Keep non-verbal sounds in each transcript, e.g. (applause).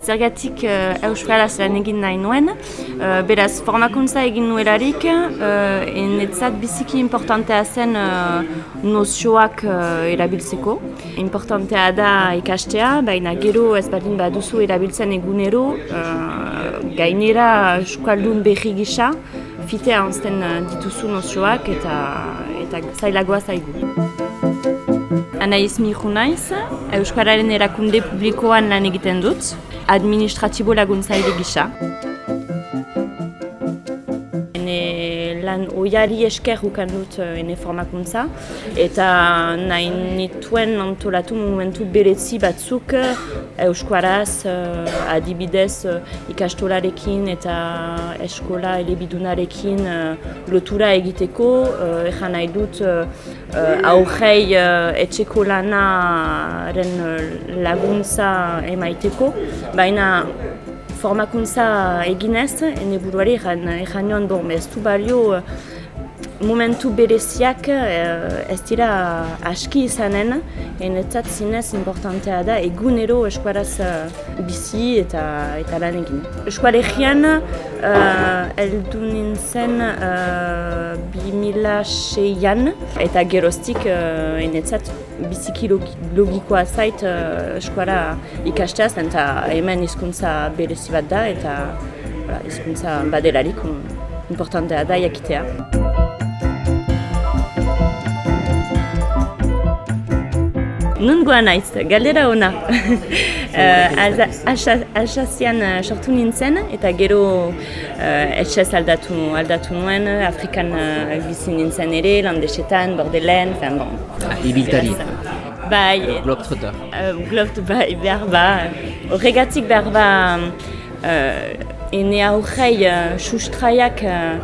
zergatik uh, Euskaraz lan egin nahi nuen. Uh, beraz, formakuntza egin nuelarik, uh, enetzat biziki importantea zen uh, nozioak uh, erabiltzeko. Importantea da ikastea, baina gero ez badin baduzu erabiltzen egunero, uh, gainera Euskaldun berri gisa, fitea anzten dituzu nozioak eta, eta zailagoa zaigu. Anaiz mihu naiz, Euskararen erakunde publikoan lan egiten dut, administratibo laguntzaile gisa. lan oiari esker ukan dut uh, ene formakuntza eta nahi nituen antolatu momentu berezi batzuk euskuaraz uh, adibidez uh, ikastolarekin eta eskola elebidunarekin uh, lotura egiteko uh, ejan nahi dut uh, aurrei etxeko lanaren laguntza emaiteko. Baina formakuntza eginez, ene buruari egan, egan joan, bon, ez du balio momentu bereziak uh, ez dira aski izanen, enetzat zinez importantea da egunero eskuaraz uh, bizi eta eta lan egin. Eskuaregian uh, eldu nintzen uh, mila seian eta geroztik uh, enetzat biziki logikoa zait uh, eskuara ikasteaz eta hemen hizkuntza berezi bat da eta hizkuntza badelarik importantea da jakitea. Nun goa naiz, galdera ona. (laughs) Alsazian uh, sortu nintzen eta gero uh, etxez aldatu, aldatu nuen, Afrikan uh, bizi nintzen ere, landesetan, bordelen, fen bon. Ah, Ibiltari. Bai. Globetrotter. Uh, Globetrotter, bai, behar ba. Horregatik behar ba, uh, ene aurrei uh, sustraiak uh,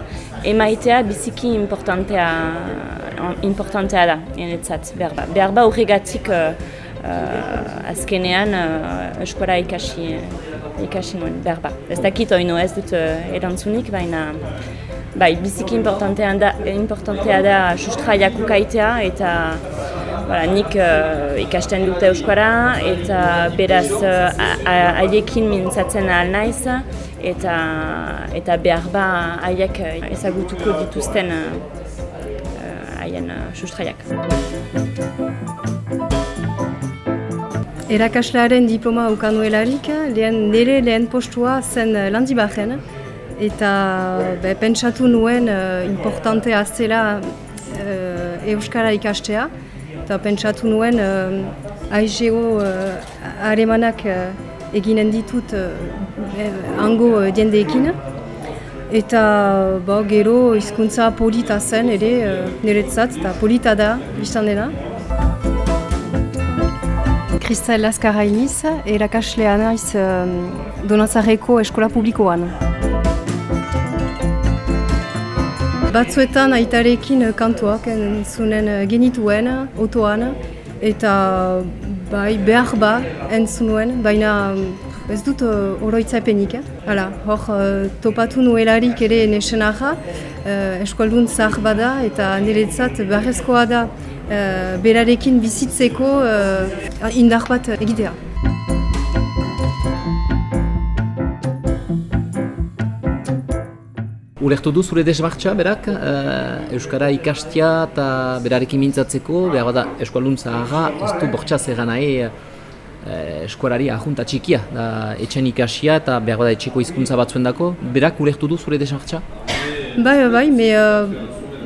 emaitea biziki importantea importantea da, enetzat, berba. Berba horregatik uh, uh, azkenean uh, eskola ikasi, ikasi nuen, berba. Ez dakit oino ez dut uh, erantzunik, baina bai, biziki importantea da, importantea da sustraiak ukaitea eta Voilà, nik uh, ikasten dute euskara eta beraz uh, haiekin mintzatzen ahal naiz eta, eta behar ba haiek ezagutuko dituzten haien uh, sustraiak. Erakaslearen diploma ukanuelarik, lehen, nire lehen postua zen uh, landi bajen, eta be, pentsatu nuen uh, importantea zela uh, Euskara ikastea, eta pentsatu nuen uh, AIGO uh, aremanak uh, eginen ditut uh, hango uh, diendeekin, Eta ba, gero hizkuntza polita zen ere uh, niretzat, eta polita da biztan dena. Kristal Laskara iniz, erakaslea naiz um, Donazareko eskola publikoan. Batzuetan aitarekin kantuak entzunen genituen, otoan, eta bai, behar ba entzunuen, baina ez dut uh, oroitzapenik. Eh? Hala, hor, uh, topatu nuelarik ere nesenaja, uh, eskualdun zahar bada eta niretzat barrezkoa da uh, berarekin bizitzeko uh, indar bat egitea. Ulertu du zure desmartxa, berak, uh, Euskara ikastia eta berarekin mintzatzeko, behar bada eskualdun zaharra, ez du bortxaz egan nahi, eh, eskuarari ahunta txikia, da etxen ikasia eta behar bada etxeko hizkuntza batzuen dako. Berak urehtu du zure desmartza? Bai, bai, bai, me, uh,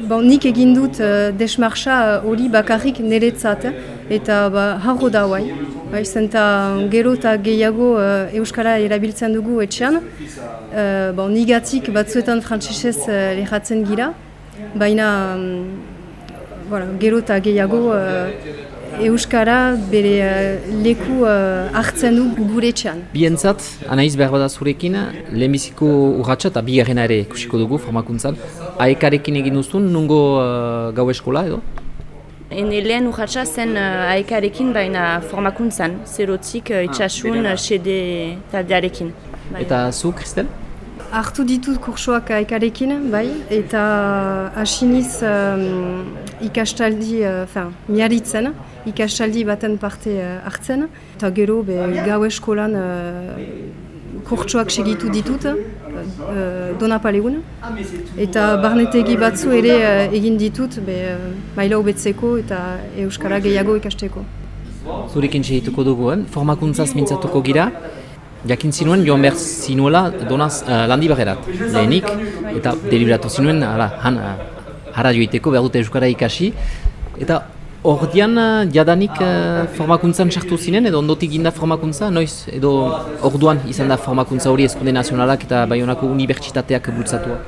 bon, nik egin dut uh, desmartza hori uh, bakarrik niretzat, eh? eta ba, harro da bai. Bai, zenta gero eta gehiago uh, Euskara erabiltzen dugu etxean. Uh, bon, nigatik batzuetan frantzisez uh, lehatzen gira, baina um, voilà, gero eta gehiago uh, Euskara bere uh, leku uh, hartzen du gure txan. Bientzat, anaiz behar bada zurekin, lehenbiziko urratxa eta bigarrena ere kusiko dugu formakuntzan. Aekarekin egin duzun, nungo uh, gau eskola edo? Ene lehen urratxa zen uh, aekarekin baina formakuntzan, zerotik uh, itxasun ah, sede taldearekin. Eta zu, Kristel? Artu ditut kursoak aekarekin, bai, eta asiniz um, ikastaldi, uh, miaritzen, ikastaldi baten parte uh, hartzen. Eta gero, be, gau eskolan uh, kurtsuak segitu ditut, uh, donapalegun. Eta barnetegi batzu ere uh, egin ditut, be, uh, maila hobetzeko eta Euskara gehiago ikasteko. Zurekin segituko dugu, eh? formakuntzaz mintzatuko gira. Jakin zinuen joan behar zinuela donaz uh, landi barrerat, lehenik, eta deliberatu zinuen, ara, han, uh, hara joiteko behar dute Euskara ikasi. Eta Ordian jadanik uh, formakuntzan sartu zinen edo ondotik ginda formakuntza, noiz edo orduan izan da formakuntza hori eskunde nazionalak eta baionako unibertsitateak bultzatua?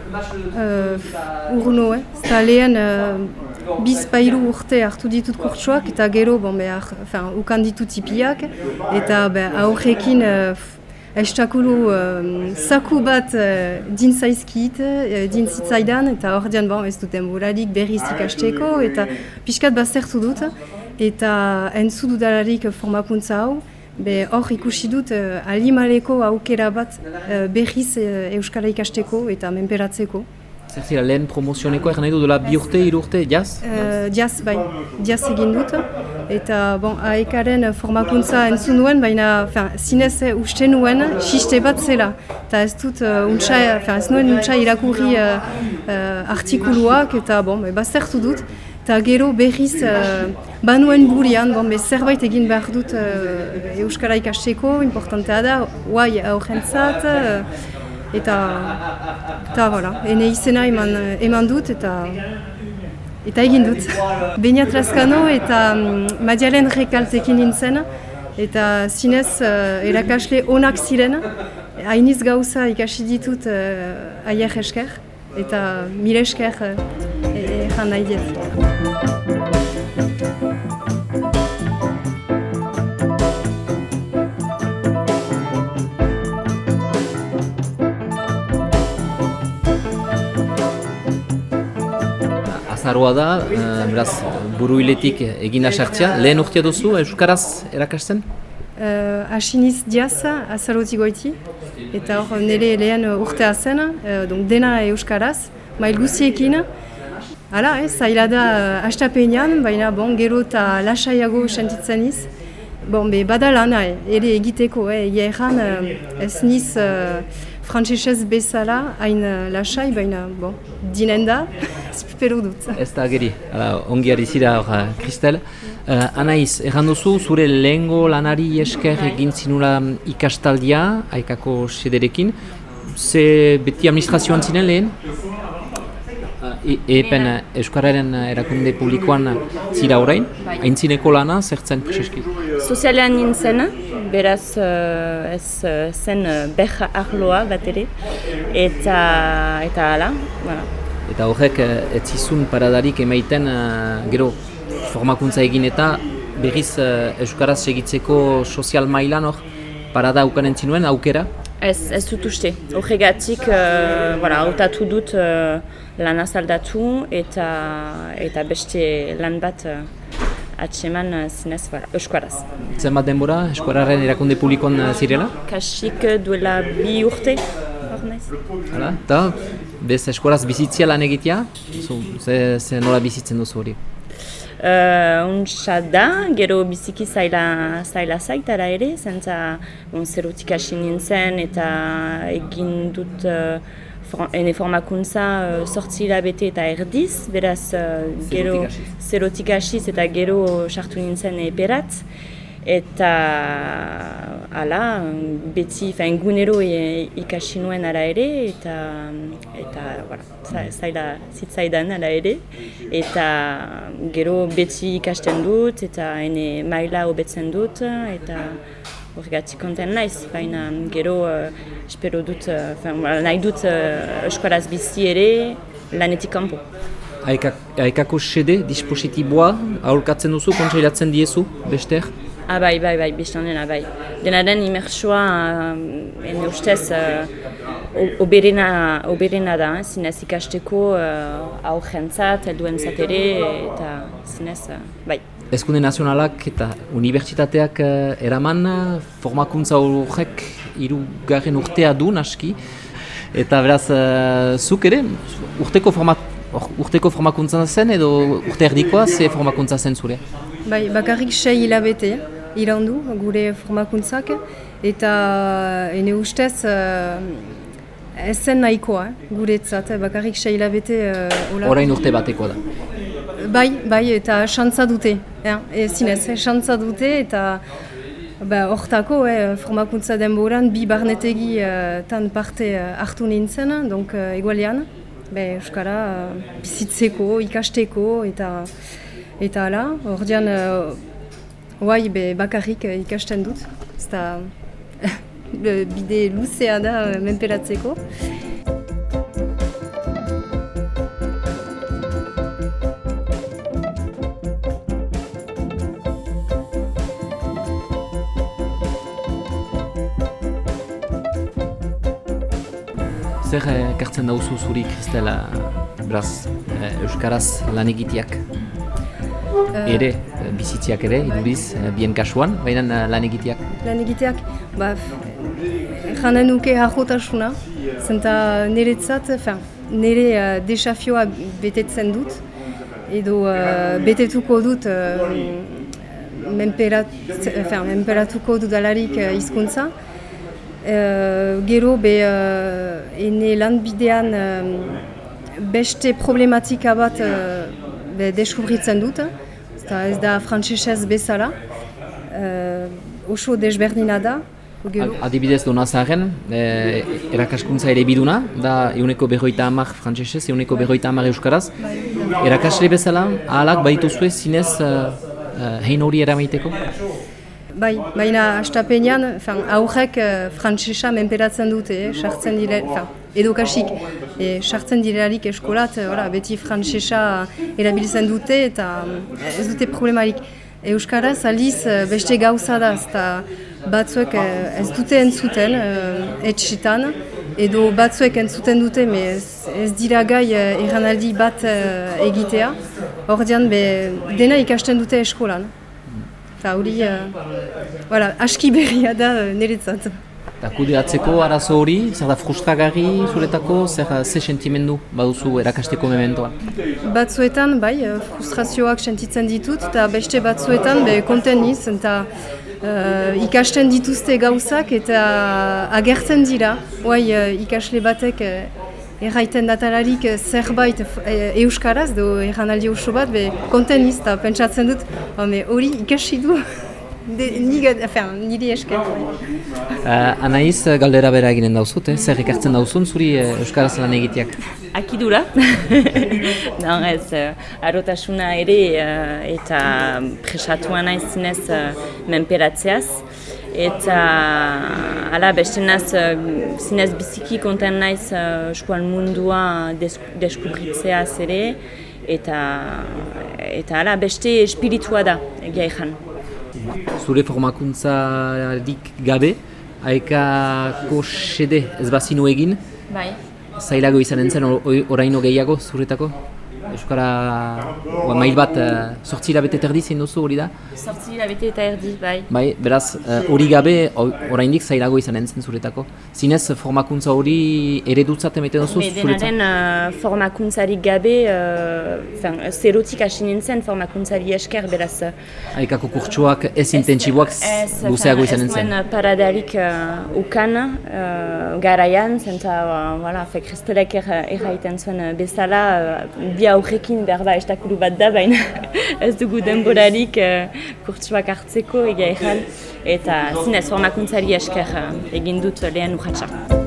Uh, urno, eh? Zta lehen uh, biz bairu urte hartu ditut kurtsuak eta gero bon, behar, ukan ditut ipiak eta aurrekin uh, Estakulu uh, saku bat uh, din zaizkit, uh, din zitzaidan, eta hor dian bon, ez duten burarik berriz ikasteko, eta pixkat baztertu dut, eta entzu dudalarik formakuntza hau, be hor ikusi dut uh, alimaleko aukera bat uh, berriz uh, Euskara ikasteko eta menperatzeko. Zer zira, lehen promozioneko egin nahi du dela bi urte, hiru urte, jaz? Uh, jaz, bai, jaz egin dut. Eta, bon, aekaren formakuntza entzun nuen, baina, fin, zinez uste nuen, xiste bat zela. Eta ez dut, uh, untsa, fin, ez nuen untsa irakurri uh, uh, artikuluak, eta, bon, baztertu dut. Eta gero berriz, uh, banuen burian, bon, zerbait egin behar dut uh, Euskara ikasteko, importantea da, guai aurrentzat, uh, eta eta voilà, ene izena eman, eman dut eta eta egin dut. Beinat Laskano eta um, Madialen rekaltekin nintzen eta zinez uh, erakasle onak ziren, hainiz gauza ikasi ditut uh, aier esker eta mire esker uh, e, e, nahi diet. Azaroa da, uh, beraz, buru hiletik egin sartzea. Lehen urtea duzu, Euskaraz erakasten? Uh, Asiniz diaz, azarotik goiti. Eta hor, nire lehen urtea zen, uh, dena Euskaraz, mail guztiekin. Hala, ez, zaila da uh, astapenean, baina bon, gero eta lasaiago sentitzen iz. Bon, be, bada lana, ere egiteko, eh, egeran, uh, ez niz uh, frantzesez bezala, hain uh, lasai, baina, bon, dinen da. (laughs) espero dut. Ez da geri, ongi ari zira hor, Kristel. Uh, Anaiz, erran duzu, zure lehengo lanari esker egin zinula ikastaldia, aikako sederekin. Ze beti administrazioan zinen lehen? Uh, Epen Euskararen erakunde publikoan zira orain, bai. haintzineko lana, zertzen preseski? Sozialean nintzen, beraz uh, ez uh, zen uh, beha arloa bat ere, eta, eta ala, voilà eta horrek eh, ez zizun paradarik emaiten gero formakuntza egin eta berriz Euskaraz segitzeko sozial mailan hor parada ukanen zinuen aukera? Ez, ez dut uste. Horregatik, uh, voilà, autatu dut uh, lan azaldatu eta, eta beste lan bat uh, atseman uh, zinez voilà, Euskaraz. Zer bat denbora Euskararen erakunde publikoan uh, zirela? Kasik duela bi urte. Hala, eta bez eskolaz bizitzia lan egitea, ze, ze nola bizitzen duzu hori? Uh, Untsa da, gero biziki zaila, zaila zaitara ere, zentza un zerutik hasi nintzen eta egin dut uh, ene formakuntza uh, sortzi hilabete eta erdiz, beraz uh, gero zerutik hasiz eta gero sartu nintzen eperat eta ala beti fain gunero e, ikasi nuen ara ere eta eta voilà zaila zitzaidan ala ere. Eta gero beti ikasten dut eta ene maila hobetzen dut eta horregatik konten naiz baina gero uh, espero dut uh, nahi dut uh, eskolaz bizi ere lanetik kanpo Aikako sede, dispositiboa, aholkatzen duzu, kontsailatzen diezu, bester? Ah, bai, bai, bai, biztan dena, bai. Dena den imersua, uh, ene ustez, uh, oberena, oberena da, eh? zinez ikasteko uh, aurrentzat, elduentzat ere, eta zinez, uh, bai. Ezkunde nazionalak eta unibertsitateak uh, eraman, formakuntza horrek irugarren urtea du, naski. Eta beraz, uh, zuk ere, urteko, format, urteko formakuntza zen edo urte erdikoa, ze formakuntza zen zure? Bai, bakarrik sei hilabete, irandu gure formakuntzak eta ene ustez ez zen nahikoa, eh, guretzat, eh, bakarrik seila bete... Uh, Orain urte bateko da. Bai, bai, eta xantza dute, eh, e, zinez, eh, xantza dute, eta ba, hortako, eh, formakuntza denboran, bi barnetegi uh, tan parte uh, hartu nintzen, donc uh, egualean, be, Euskara uh, bizitzeko, ikasteko, eta eta ala, hor dian, uh, be, bakarrik uh, ikasten dut, ez da (laughs) bide luzea da menperatzeko. Zer ekartzen dauzu zuri Kristela beraz eh, Euskaraz lan egiteak? Uh, ere, eh, bizitziak ere, iduriz, bien kasuan, baina lan egiteak? Lan egiteak, ba, janen nuke hajotasuna, zenta niretzat, nire uh, desafioa betetzen dut, edo uh, betetuko dut uh, menperat, menperatuko dudalarik uh, izkuntza, Uh, gero be uh, ene lanbidean uh, beste problematika bat uh, be deskubritzen dut. Eta ez da frantzesez bezala. Uh, oso desberdina da. Gero. Adibidez duna zaren, eh, erakaskuntza ere biduna, da euneko berroita amak frantzesez, euneko berroita amak euskaraz. Erakasle bezala, ahalak baitu zuen zinez uh, uh, hein hori eramaiteko? Bai, baina astapenean, aurrek uh, frantsesa menperatzen dute, eh, sartzen dire, edukasik, eh, sartzen direlarik eskolat, eh, beti frantsesa erabiltzen dute eta ez dute problemarik. Euskaraz aliz beste gauza da, eta batzuek ez dute entzuten uh, etxitan, edo batzuek entzuten dute, ez, ez dira gai erranaldi bat uh, egitea, hor dena ikasten dute eskolan. Eta hori, uh, aski berria da uh, niretzat. Eta kudeatzeko arazo hori, zer da frustragarri zuretako, zer ze sentimendu baduzu erakasteko mementoan? Batzuetan, bai, uh, frustrazioak sentitzen ditut, eta beste batzuetan, be, konten niz, eta uh, ikasten dituzte gauzak, eta agertzen dira, Hoai, uh, ikasle batek erraiten datalarik eh, zerbait e, euskaraz, do erranaldi oso bat, be konten izta, pentsatzen dut, hori ikasi du, (laughs) de, niga, afen, niri esker. Uh, Anaiz, galdera bera eginen dauzut, eh? zer ikartzen dauzun zuri euskaraz lan egiteak? Akidura, (laughs) no, ez, uh, arotasuna ere eta presatuan naiz zinez uh, menperatzeaz eta ala beste naz uh, zinez biziki konten naiz uh, eskuan mundua deskubritzea zere eta eta ala beste espiritua da egia ezan. Zure formakuntzarik gabe, haikako sede ez bazinu egin? Bai. Zailago izan entzen oraino gehiago zuretako? Euskara ba, mail bat sortzi uh, hilabete eta erdi zein duzu hori da? Sortzi hilabete eta erdi, bai. Bai, beraz, hori uh, gabe oraindik zailago izan entzen zuretako. Zinez formakuntza hori eredutzat emeten duzu zuretako? Denaren uh, formakuntzarik gabe, uh, zerotik hasi nintzen formakuntzari esker, beraz. Haikako kurtsuak ez intentsiboak luzeago izan entzen? Ez paradarik uh, ukan uh, garaian, zenta, uh, voilà, fe, kristelek erraiten zuen bezala, uh, aurrekin behar da estakuru bat da, baina (laughs) ez dugu denborarik uh, kurtsuak hartzeko egia ezan. Eta zinez formakuntzari esker uh, egin dut lehen urratxa.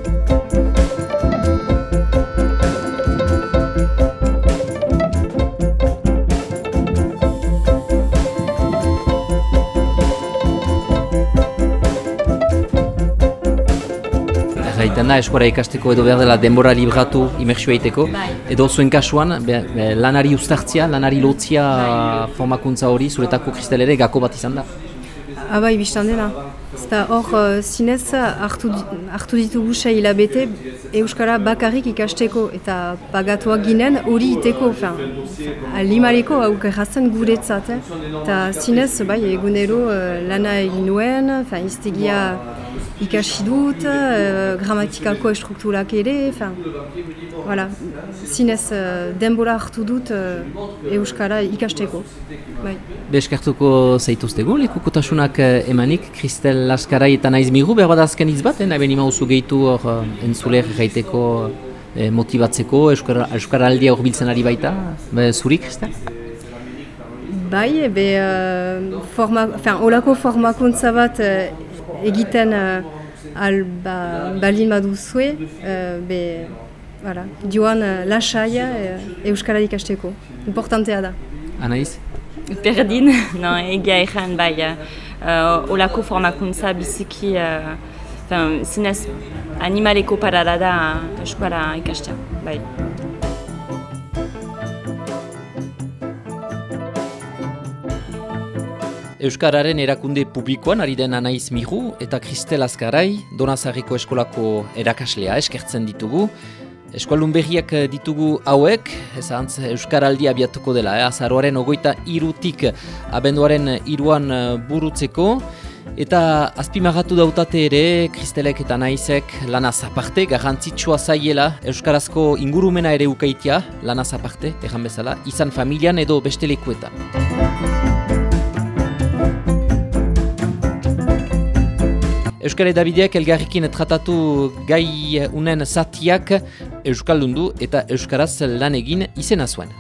Egiten da, eskora ikasteko edo behar dela denbora libratu imersio egiteko. Bai. Edo zuen kasuan, be, be, lanari ustartzia, lanari lotzia bai. formakuntza hori, zuretako kristel ere gako bat izan da. Abai, ah, biztan dena. Eta hor, uh, zinez, hartu, hartu ditugu sei hilabete Euskara bakarrik ikasteko eta pagatuak ginen hori iteko, fin, limareko hauk errazen guretzat. Eh? Eta zinez, bai, egunero uh, lana egin nuen, iztegia ikasi dut, uh, gramatikako estrukturak ere, fin, voilà, zinez uh, denbora hartu dut uh, Euskara ikasteko. Bai. Beskartuko zaituztegu, lekukotasunak emanik, Kristel Laskarai eta naiz migu, behar bat azken izbat, eh? nahi mauzu gehitu hor uh, entzuler gaiteko eh, motibatzeko, Euskara, Euskara aldia hor ari baita, be, zuri, Kristel? Bai, ebe, uh, forma, fin, olako formakuntza bat egiten uh, al, ba, balin baduzue, uh, be, voilà, joan uh, lasai uh, Euskara ikasteko. Importantea da. Anaiz? Perdin, (laughs) no, egia ezan bai, uh, olako formakuntza biziki, uh, zinez animaleko parada da Euskara ikastea, bai. Euskararen erakunde publikoan ari den anaiz miru eta Kristel Azkarai Donazarriko eskolako erakaslea eskertzen ditugu. Eskualun berriak ditugu hauek, ez antz Euskaraldi abiatuko dela, eh? azaroaren ogoita irutik abenduaren iruan burutzeko. Eta azpimagatu dautate ere, Kristelek eta Naizek lanaz aparte, garrantzitsua zaiela Euskarazko ingurumena ere ukaitia, lanaz aparte, erran bezala, izan familian edo beste lekuetan. Euskal Edabideak elgarrikin tratatu gai unen zatiak Euskaldundu eta Euskaraz lan egin izena zuen.